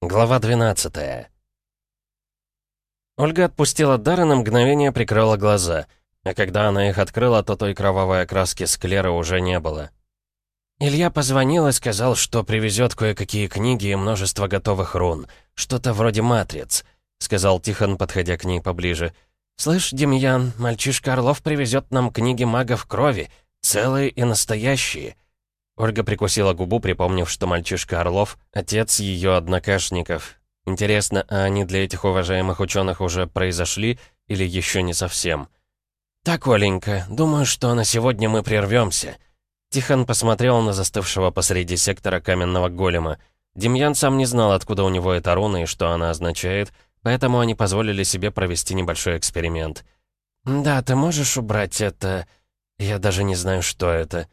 Глава 12 Ольга отпустила дар и на мгновение прикрыла глаза, а когда она их открыла, то той кровавой окраски склеры уже не было. Илья позвонил и сказал, что привезет кое-какие книги и множество готовых рун. Что-то вроде «Матриц», — сказал Тихон, подходя к ней поближе. «Слышь, Демьян, мальчишка Орлов привезет нам книги магов крови, целые и настоящие». Ольга прикусила губу, припомнив, что мальчишка Орлов — отец ее однокашников. Интересно, а они для этих уважаемых ученых уже произошли или еще не совсем? «Так, Оленька, думаю, что на сегодня мы прервемся. Тихон посмотрел на застывшего посреди сектора каменного голема. Демьян сам не знал, откуда у него эта руна и что она означает, поэтому они позволили себе провести небольшой эксперимент. «Да, ты можешь убрать это...» «Я даже не знаю, что это».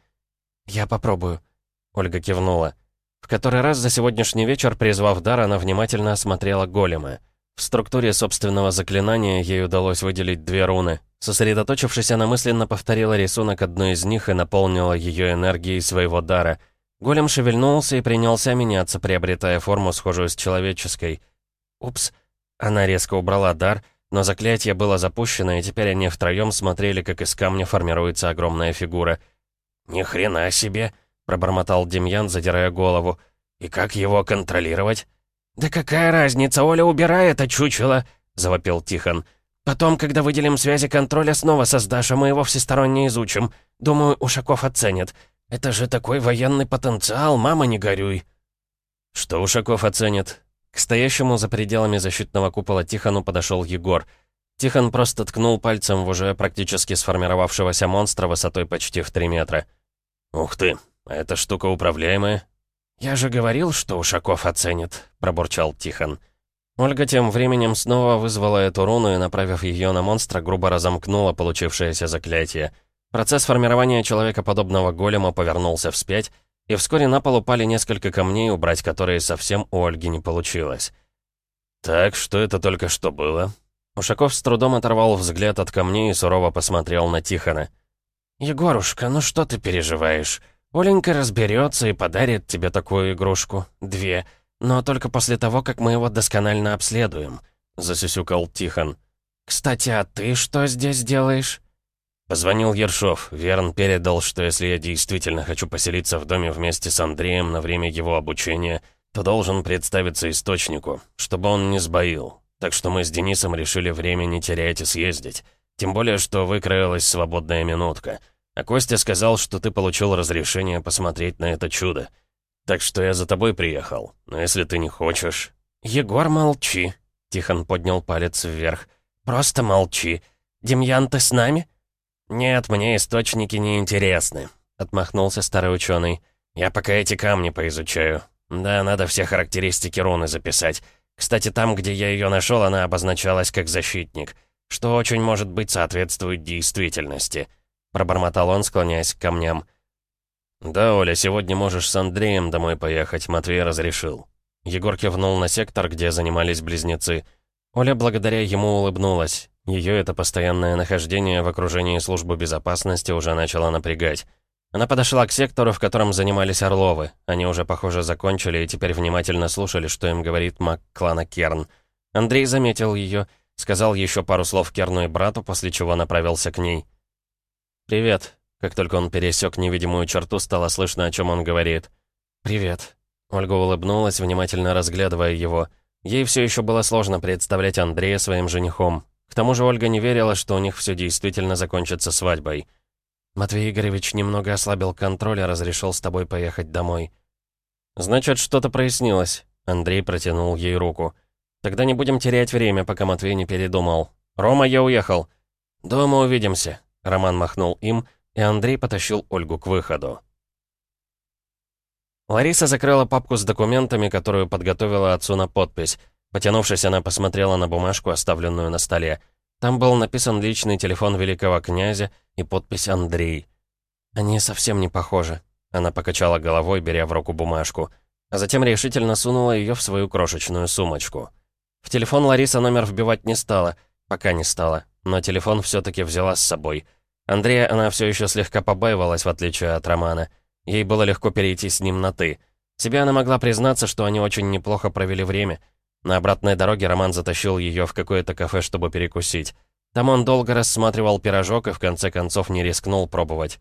«Я попробую», — Ольга кивнула. В который раз за сегодняшний вечер, призвав дар, она внимательно осмотрела голема. В структуре собственного заклинания ей удалось выделить две руны. Сосредоточившись, она мысленно повторила рисунок одной из них и наполнила ее энергией своего дара. Голем шевельнулся и принялся меняться, приобретая форму, схожую с человеческой. Упс. Она резко убрала дар, но заклятие было запущено, и теперь они втроем смотрели, как из камня формируется огромная фигура — «Ни хрена себе!» — пробормотал Демьян, задирая голову. «И как его контролировать?» «Да какая разница, Оля, убирай это чучело!» — завопил Тихон. «Потом, когда выделим связи контроля, снова создашь, а мы его всесторонне изучим. Думаю, Ушаков оценит. Это же такой военный потенциал, мама, не горюй!» «Что Ушаков оценит?» К стоящему за пределами защитного купола Тихону подошел Егор. Тихон просто ткнул пальцем в уже практически сформировавшегося монстра высотой почти в 3 метра. «Ух ты, эта штука управляемая». «Я же говорил, что Ушаков оценит», — пробурчал Тихон. Ольга тем временем снова вызвала эту руну и, направив ее на монстра, грубо разомкнула получившееся заклятие. Процесс формирования человекоподобного голема повернулся вспять, и вскоре на пол упали несколько камней, убрать которые совсем у Ольги не получилось. «Так, что это только что было?» Ушаков с трудом оторвал взгляд от камней и сурово посмотрел на Тихона. «Егорушка, ну что ты переживаешь? Оленька разберется и подарит тебе такую игрушку. Две. Но только после того, как мы его досконально обследуем», — засюсюкал Тихон. «Кстати, а ты что здесь делаешь?» Позвонил Ершов. Верн передал, что если я действительно хочу поселиться в доме вместе с Андреем на время его обучения, то должен представиться источнику, чтобы он не сбоил. Так что мы с Денисом решили время не терять и съездить. Тем более, что выкроилась свободная минутка. А Костя сказал, что ты получил разрешение посмотреть на это чудо. Так что я за тобой приехал. Но если ты не хочешь...» «Егор, молчи!» Тихон поднял палец вверх. «Просто молчи. Демьян, ты с нами?» «Нет, мне источники не интересны», — отмахнулся старый ученый. «Я пока эти камни поизучаю. Да, надо все характеристики руны записать. Кстати, там, где я ее нашел, она обозначалась как защитник что очень может быть соответствует действительности», — пробормотал он, склоняясь к камням. «Да, Оля, сегодня можешь с Андреем домой поехать, Матвей разрешил». Егор кивнул на сектор, где занимались близнецы. Оля благодаря ему улыбнулась. Ее это постоянное нахождение в окружении службы безопасности уже начало напрягать. Она подошла к сектору, в котором занимались Орловы. Они уже, похоже, закончили и теперь внимательно слушали, что им говорит маг клана Керн. Андрей заметил ее Сказал еще пару слов Керну и брату, после чего направился к ней. «Привет». Как только он пересек невидимую черту, стало слышно, о чем он говорит. «Привет». Ольга улыбнулась, внимательно разглядывая его. Ей все еще было сложно представлять Андрея своим женихом. К тому же Ольга не верила, что у них все действительно закончится свадьбой. «Матвей Игоревич немного ослабил контроль и разрешил с тобой поехать домой». «Значит, что-то прояснилось». Андрей протянул ей руку. Тогда не будем терять время, пока Матвей не передумал. Рома, я уехал. Дома увидимся. Роман махнул им, и Андрей потащил Ольгу к выходу. Лариса закрыла папку с документами, которую подготовила отцу на подпись. Потянувшись, она посмотрела на бумажку, оставленную на столе. Там был написан личный телефон великого князя и подпись «Андрей». «Они совсем не похожи», — она покачала головой, беря в руку бумажку, а затем решительно сунула ее в свою крошечную сумочку. В телефон Лариса номер вбивать не стала, пока не стала, но телефон все-таки взяла с собой. Андрея она все еще слегка побаивалась, в отличие от Романа. Ей было легко перейти с ним на «ты». Себе она могла признаться, что они очень неплохо провели время. На обратной дороге Роман затащил ее в какое-то кафе, чтобы перекусить. Там он долго рассматривал пирожок и в конце концов не рискнул пробовать.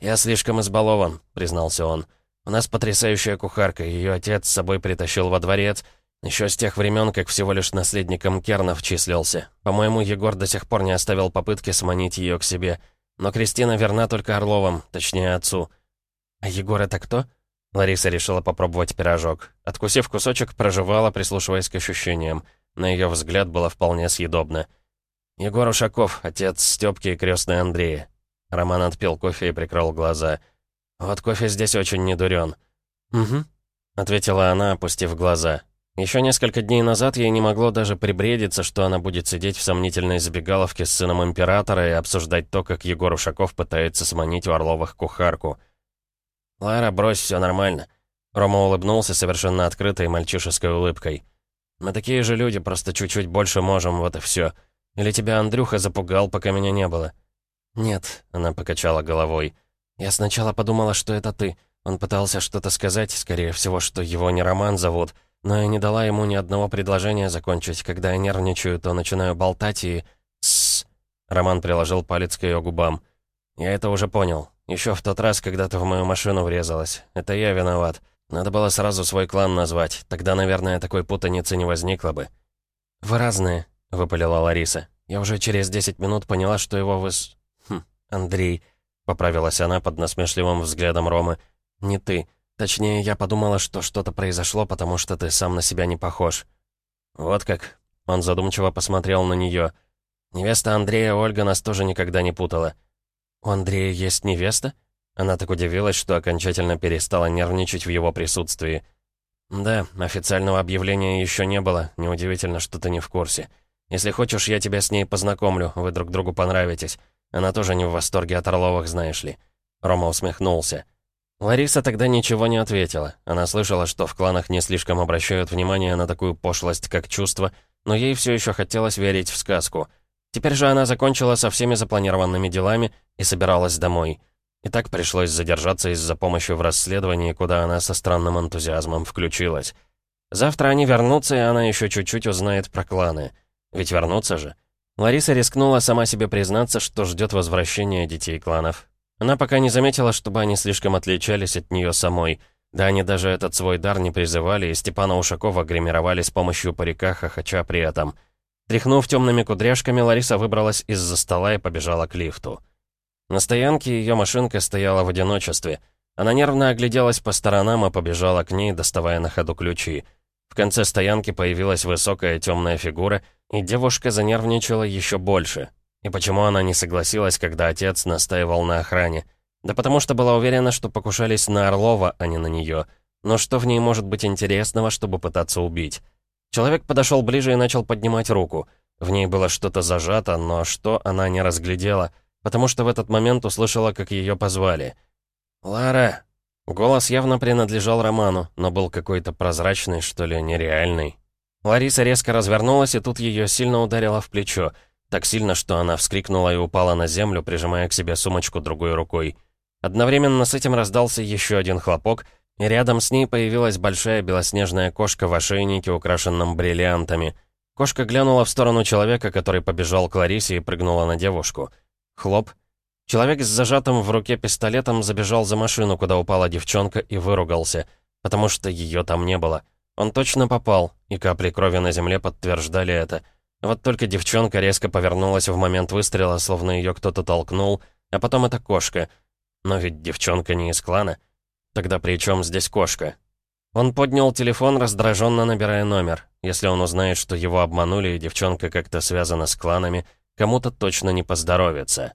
«Я слишком избалован», — признался он. «У нас потрясающая кухарка, ее отец с собой притащил во дворец, еще с тех времен, как всего лишь наследником Кернов числился. По-моему, Егор до сих пор не оставил попытки сманить ее к себе. Но Кристина верна только Орловым, точнее отцу. А Егор это кто? Лариса решила попробовать пирожок. Откусив кусочек, проживала, прислушиваясь к ощущениям. На ее взгляд было вполне съедобно. «Егор Ушаков, отец Стёпки и крестный Андрея». Роман отпил кофе и прикрыл глаза. «Вот кофе здесь очень недурен». «Угу», — ответила она, опустив глаза. Еще несколько дней назад ей не могло даже прибредиться, что она будет сидеть в сомнительной забегаловке с сыном императора и обсуждать то, как Егор Ушаков пытается сманить у Орловых кухарку. «Лара, брось, все нормально». Рома улыбнулся совершенно открытой мальчишеской улыбкой. «Мы такие же люди, просто чуть-чуть больше можем, вот и все. Или тебя Андрюха запугал, пока меня не было?» «Нет», — она покачала головой. «Я сначала подумала, что это ты. Он пытался что-то сказать, скорее всего, что его не Роман зовут». Но я не дала ему ни одного предложения закончить. Когда я нервничаю, то начинаю болтать и... Тссс. Роман приложил палец к ее губам. Я это уже понял. Еще в тот раз, когда ты в мою машину врезалась. Это я виноват. Надо было сразу свой клан назвать. Тогда, наверное, такой путаницы не возникло бы. «Вы разные», — выпалила Лариса. «Я уже через 10 минут поняла, что его вы... Хм, Андрей», — поправилась она под насмешливым взглядом Ромы. «Не ты. Точнее, я подумала, что что-то произошло, потому что ты сам на себя не похож». «Вот как?» Он задумчиво посмотрел на нее. «Невеста Андрея Ольга нас тоже никогда не путала». «У Андрея есть невеста?» Она так удивилась, что окончательно перестала нервничать в его присутствии. «Да, официального объявления еще не было. Неудивительно, что ты не в курсе. Если хочешь, я тебя с ней познакомлю, вы друг другу понравитесь. Она тоже не в восторге от Орловых, знаешь ли». Рома усмехнулся. Лариса тогда ничего не ответила. Она слышала, что в кланах не слишком обращают внимание на такую пошлость, как чувство, но ей все еще хотелось верить в сказку. Теперь же она закончила со всеми запланированными делами и собиралась домой. И так пришлось задержаться из-за помощи в расследовании, куда она со странным энтузиазмом включилась. Завтра они вернутся, и она еще чуть-чуть узнает про кланы. Ведь вернутся же. Лариса рискнула сама себе признаться, что ждет возвращения детей кланов. Она пока не заметила, чтобы они слишком отличались от нее самой. Да они даже этот свой дар не призывали, и Степана Ушакова гримировали с помощью парика, хохоча при этом. Тряхнув темными кудряшками, Лариса выбралась из-за стола и побежала к лифту. На стоянке ее машинка стояла в одиночестве. Она нервно огляделась по сторонам и побежала к ней, доставая на ходу ключи. В конце стоянки появилась высокая темная фигура, и девушка занервничала еще больше. И почему она не согласилась, когда отец настаивал на охране? Да потому что была уверена, что покушались на Орлова, а не на нее. Но что в ней может быть интересного, чтобы пытаться убить? Человек подошел ближе и начал поднимать руку. В ней было что-то зажато, но что она не разглядела, потому что в этот момент услышала, как ее позвали. «Лара!» Голос явно принадлежал Роману, но был какой-то прозрачный, что ли, нереальный. Лариса резко развернулась, и тут ее сильно ударило в плечо — так сильно, что она вскрикнула и упала на землю, прижимая к себе сумочку другой рукой. Одновременно с этим раздался еще один хлопок, рядом с ней появилась большая белоснежная кошка в ошейнике, украшенном бриллиантами. Кошка глянула в сторону человека, который побежал к Ларисе и прыгнула на девушку. Хлоп. Человек с зажатым в руке пистолетом забежал за машину, куда упала девчонка, и выругался, потому что ее там не было. Он точно попал, и капли крови на земле подтверждали это — вот только девчонка резко повернулась в момент выстрела, словно ее кто-то толкнул, а потом это кошка. Но ведь девчонка не из клана. Тогда при чем здесь кошка? Он поднял телефон, раздраженно набирая номер. Если он узнает, что его обманули и девчонка как-то связана с кланами, кому-то точно не поздоровится.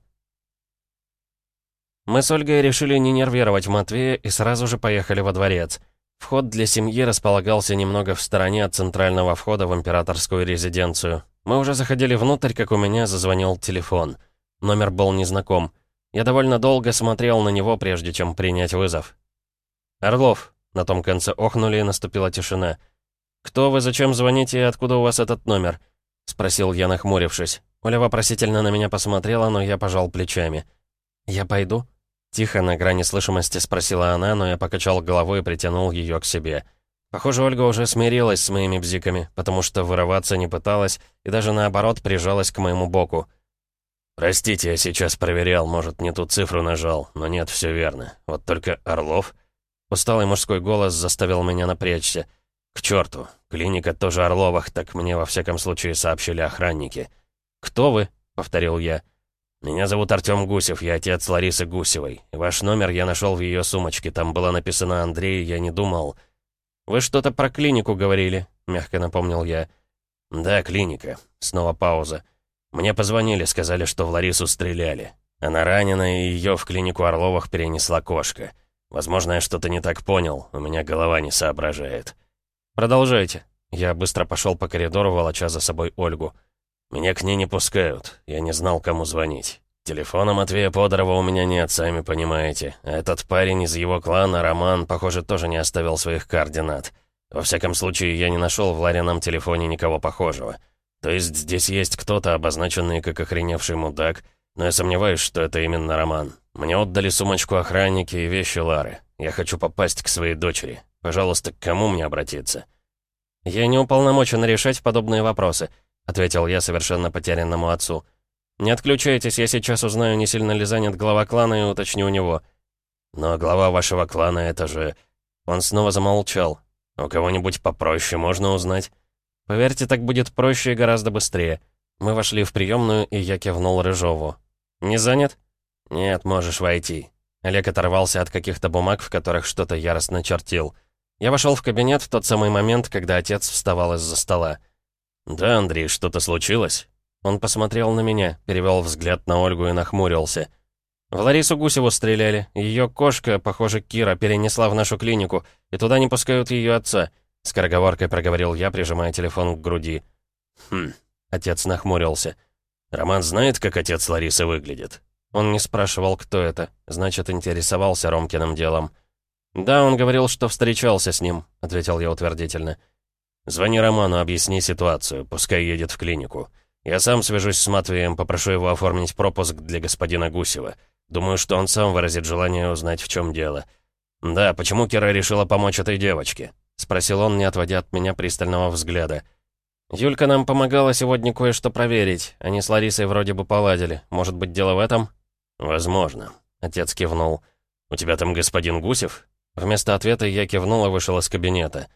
Мы с Ольгой решили не нервировать Матвея и сразу же поехали во дворец. Вход для семьи располагался немного в стороне от центрального входа в императорскую резиденцию. Мы уже заходили внутрь, как у меня зазвонил телефон. Номер был незнаком. Я довольно долго смотрел на него, прежде чем принять вызов. «Орлов», — на том конце охнули, и наступила тишина. «Кто вы, зачем звоните и откуда у вас этот номер?» — спросил я, нахмурившись. Оля вопросительно на меня посмотрела, но я пожал плечами. «Я пойду?» Тихо, на грани слышимости спросила она, но я покачал головой и притянул ее к себе. Похоже, Ольга уже смирилась с моими бзиками, потому что вырываться не пыталась и даже наоборот прижалась к моему боку. «Простите, я сейчас проверял, может, не ту цифру нажал, но нет, все верно. Вот только Орлов...» Усталый мужской голос заставил меня напрячься. «К черту! Клиника тоже Орловых, так мне во всяком случае сообщили охранники». «Кто вы?» — повторил я. «Меня зовут Артём Гусев, я отец Ларисы Гусевой. Ваш номер я нашел в ее сумочке, там было написано Андрей, я не думал...» «Вы что-то про клинику говорили», — мягко напомнил я. «Да, клиника». Снова пауза. «Мне позвонили, сказали, что в Ларису стреляли. Она ранена, и ее в клинику Орловых перенесла кошка. Возможно, я что-то не так понял, у меня голова не соображает». «Продолжайте». Я быстро пошел по коридору, волоча за собой Ольгу. Меня к ней не пускают. Я не знал, кому звонить. Телефона Матвея Подорова у меня нет, сами понимаете. А этот парень из его клана, Роман, похоже, тоже не оставил своих координат. Во всяком случае, я не нашел в Ларином телефоне никого похожего. То есть здесь есть кто-то, обозначенный как охреневший мудак, но я сомневаюсь, что это именно Роман. Мне отдали сумочку охранники и вещи Лары. Я хочу попасть к своей дочери. Пожалуйста, к кому мне обратиться? Я не уполномочен решать подобные вопросы. — ответил я совершенно потерянному отцу. «Не отключайтесь, я сейчас узнаю, не сильно ли занят глава клана, и уточню у него». «Но глава вашего клана — это же...» Он снова замолчал. «У кого-нибудь попроще можно узнать?» «Поверьте, так будет проще и гораздо быстрее». Мы вошли в приемную, и я кивнул Рыжову. «Не занят?» «Нет, можешь войти». Олег оторвался от каких-то бумаг, в которых что-то яростно чертил. Я вошел в кабинет в тот самый момент, когда отец вставал из-за стола. «Да, Андрей, что-то случилось?» Он посмотрел на меня, перевел взгляд на Ольгу и нахмурился. «В Ларису Гусеву стреляли. Ее кошка, похоже, Кира, перенесла в нашу клинику, и туда не пускают ее отца», — скороговоркой проговорил я, прижимая телефон к груди. «Хм...» — отец нахмурился. «Роман знает, как отец Ларисы выглядит?» Он не спрашивал, кто это, значит, интересовался Ромкиным делом. «Да, он говорил, что встречался с ним», — ответил я утвердительно. «Звони Роману, объясни ситуацию, пускай едет в клинику. Я сам свяжусь с Матвеем, попрошу его оформить пропуск для господина Гусева. Думаю, что он сам выразит желание узнать, в чем дело. Да, почему Кира решила помочь этой девочке?» — спросил он, не отводя от меня пристального взгляда. «Юлька нам помогала сегодня кое-что проверить. Они с Ларисой вроде бы поладили. Может быть, дело в этом?» «Возможно», — отец кивнул. «У тебя там господин Гусев?» Вместо ответа я кивнул и вышел из кабинета.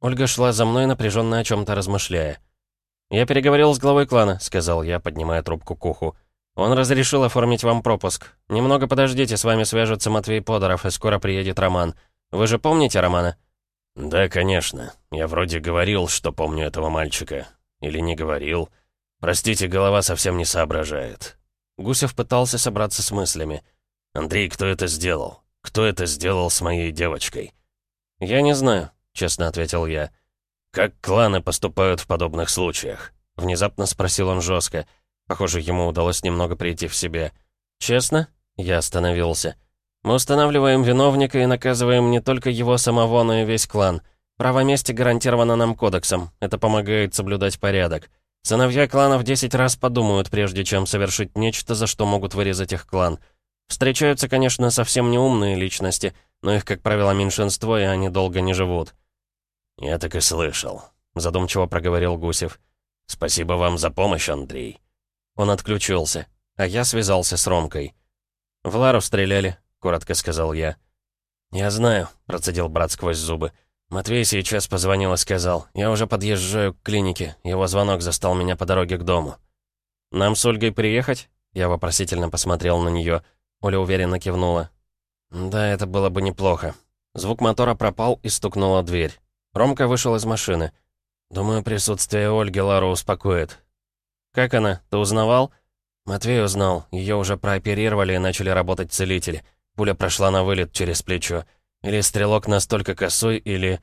Ольга шла за мной, напряженно о чем-то размышляя. «Я переговорил с главой клана», — сказал я, поднимая трубку к уху. «Он разрешил оформить вам пропуск. Немного подождите, с вами свяжется Матвей Подоров, и скоро приедет Роман. Вы же помните Романа?» «Да, конечно. Я вроде говорил, что помню этого мальчика. Или не говорил. Простите, голова совсем не соображает». Гусев пытался собраться с мыслями. «Андрей, кто это сделал? Кто это сделал с моей девочкой?» «Я не знаю. — честно ответил я. «Как кланы поступают в подобных случаях?» — внезапно спросил он жестко. Похоже, ему удалось немного прийти в себе. «Честно?» — я остановился. «Мы устанавливаем виновника и наказываем не только его самого, но и весь клан. Право мести гарантировано нам кодексом. Это помогает соблюдать порядок. Сыновья кланов десять раз подумают, прежде чем совершить нечто, за что могут вырезать их клан. Встречаются, конечно, совсем неумные личности, но их, как правило, меньшинство, и они долго не живут. «Я так и слышал», — задумчиво проговорил Гусев. «Спасибо вам за помощь, Андрей». Он отключился, а я связался с Ромкой. «В Лару стреляли», — коротко сказал я. «Я знаю», — процедил брат сквозь зубы. «Матвей сейчас позвонил и сказал, я уже подъезжаю к клинике, его звонок застал меня по дороге к дому». «Нам с Ольгой приехать?» Я вопросительно посмотрел на нее. Оля уверенно кивнула. «Да, это было бы неплохо». Звук мотора пропал и стукнула дверь. Ромка вышел из машины. «Думаю, присутствие Ольги Лару успокоит». «Как она? Ты узнавал?» Матвей узнал. Ее уже прооперировали и начали работать целители. Пуля прошла на вылет через плечо. Или стрелок настолько косой, или...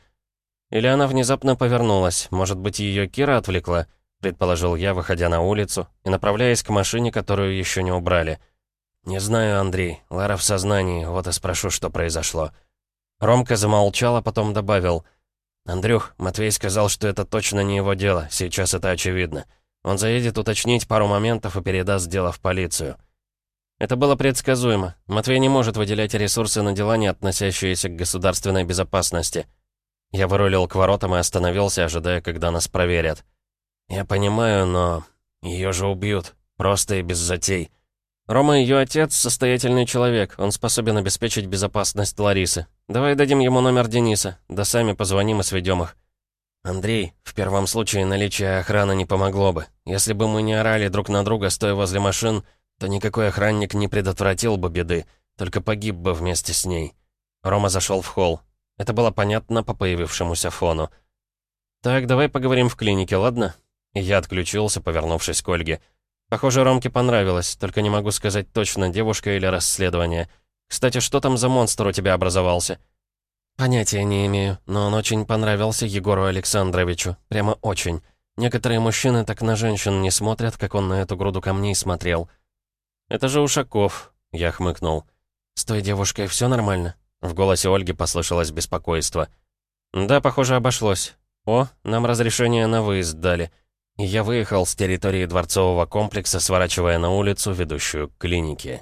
Или она внезапно повернулась. Может быть, ее Кира отвлекла? Предположил я, выходя на улицу и направляясь к машине, которую еще не убрали. «Не знаю, Андрей. Лара в сознании. Вот и спрошу, что произошло». Ромка замолчал, а потом добавил — «Андрюх, Матвей сказал, что это точно не его дело, сейчас это очевидно. Он заедет уточнить пару моментов и передаст дело в полицию». Это было предсказуемо. Матвей не может выделять ресурсы на дела, не относящиеся к государственной безопасности. Я вырулил к воротам и остановился, ожидая, когда нас проверят. Я понимаю, но... Ее же убьют. Просто и без затей. Рома, ее отец, состоятельный человек. Он способен обеспечить безопасность Ларисы. Давай дадим ему номер Дениса. Да сами позвоним и сведем их. Андрей, в первом случае наличие охраны не помогло бы. Если бы мы не орали друг на друга, стоя возле машин, то никакой охранник не предотвратил бы беды, только погиб бы вместе с ней. Рома зашел в холл. Это было понятно по появившемуся фону. «Так, давай поговорим в клинике, ладно?» я отключился, повернувшись к Ольге. «Похоже, Ромке понравилось, только не могу сказать точно, девушка или расследование. Кстати, что там за монстр у тебя образовался?» «Понятия не имею, но он очень понравился Егору Александровичу. Прямо очень. Некоторые мужчины так на женщин не смотрят, как он на эту груду камней смотрел». «Это же Ушаков», — я хмыкнул. «С той девушкой все нормально?» В голосе Ольги послышалось беспокойство. «Да, похоже, обошлось. О, нам разрешение на выезд дали». Я выехал с территории дворцового комплекса, сворачивая на улицу, ведущую к клинике.